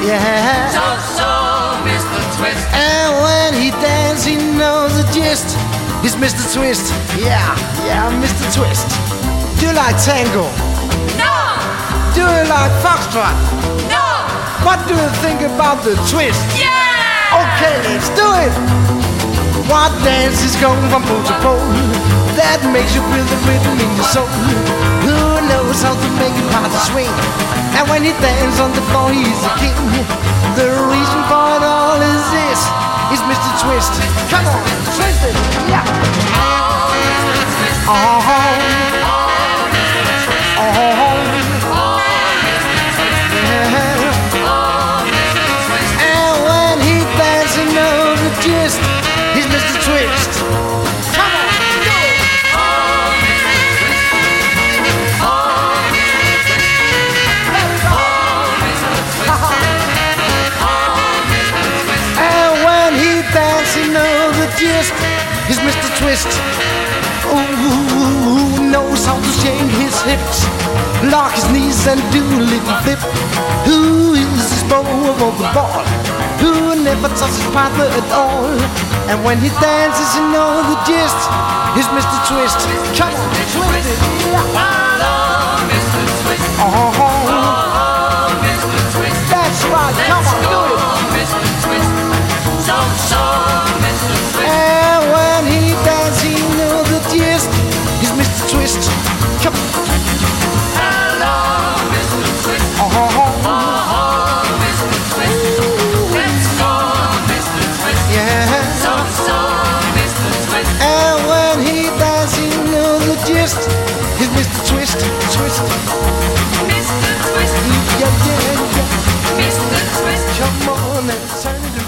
Yeah. So, so, Mr. Twist. And when he dances, he knows the gist. He's Mr. Twist. Yeah, yeah, Mr. Twist. Do you like tango? No, Do you like foxtrot? no, What do you think about the twist? yeah. Okay, let's do it. What dance is going from pole to pole? That makes you feel the rhythm in your soul. Who knows how to make it party swing? He dances on the floor, he's a king. The reason for it all is this: is Mr. Twist. Come on, twist it, yeah. Oh, oh, yeah. And when he dances, knows the gist. He's Mr. Twist. The gist. He's Mr. Twist. Ooh, who knows how to shake his hips, lock his knees and do a little flip. Who is this beau of the ball? Who never touches his partner at all? And when he dances, you know the gist. He's Mr. Twist. Come on, twist it. Mr. Twist. Oh, Oh, Mr. Twist. that's right. Come on, do it. Mr. Twist. So, so, the gist. He's Mr. Twist, Twist. Mr. Twist. Yeah, yeah, yeah. Mr. Twist. Come on and turn it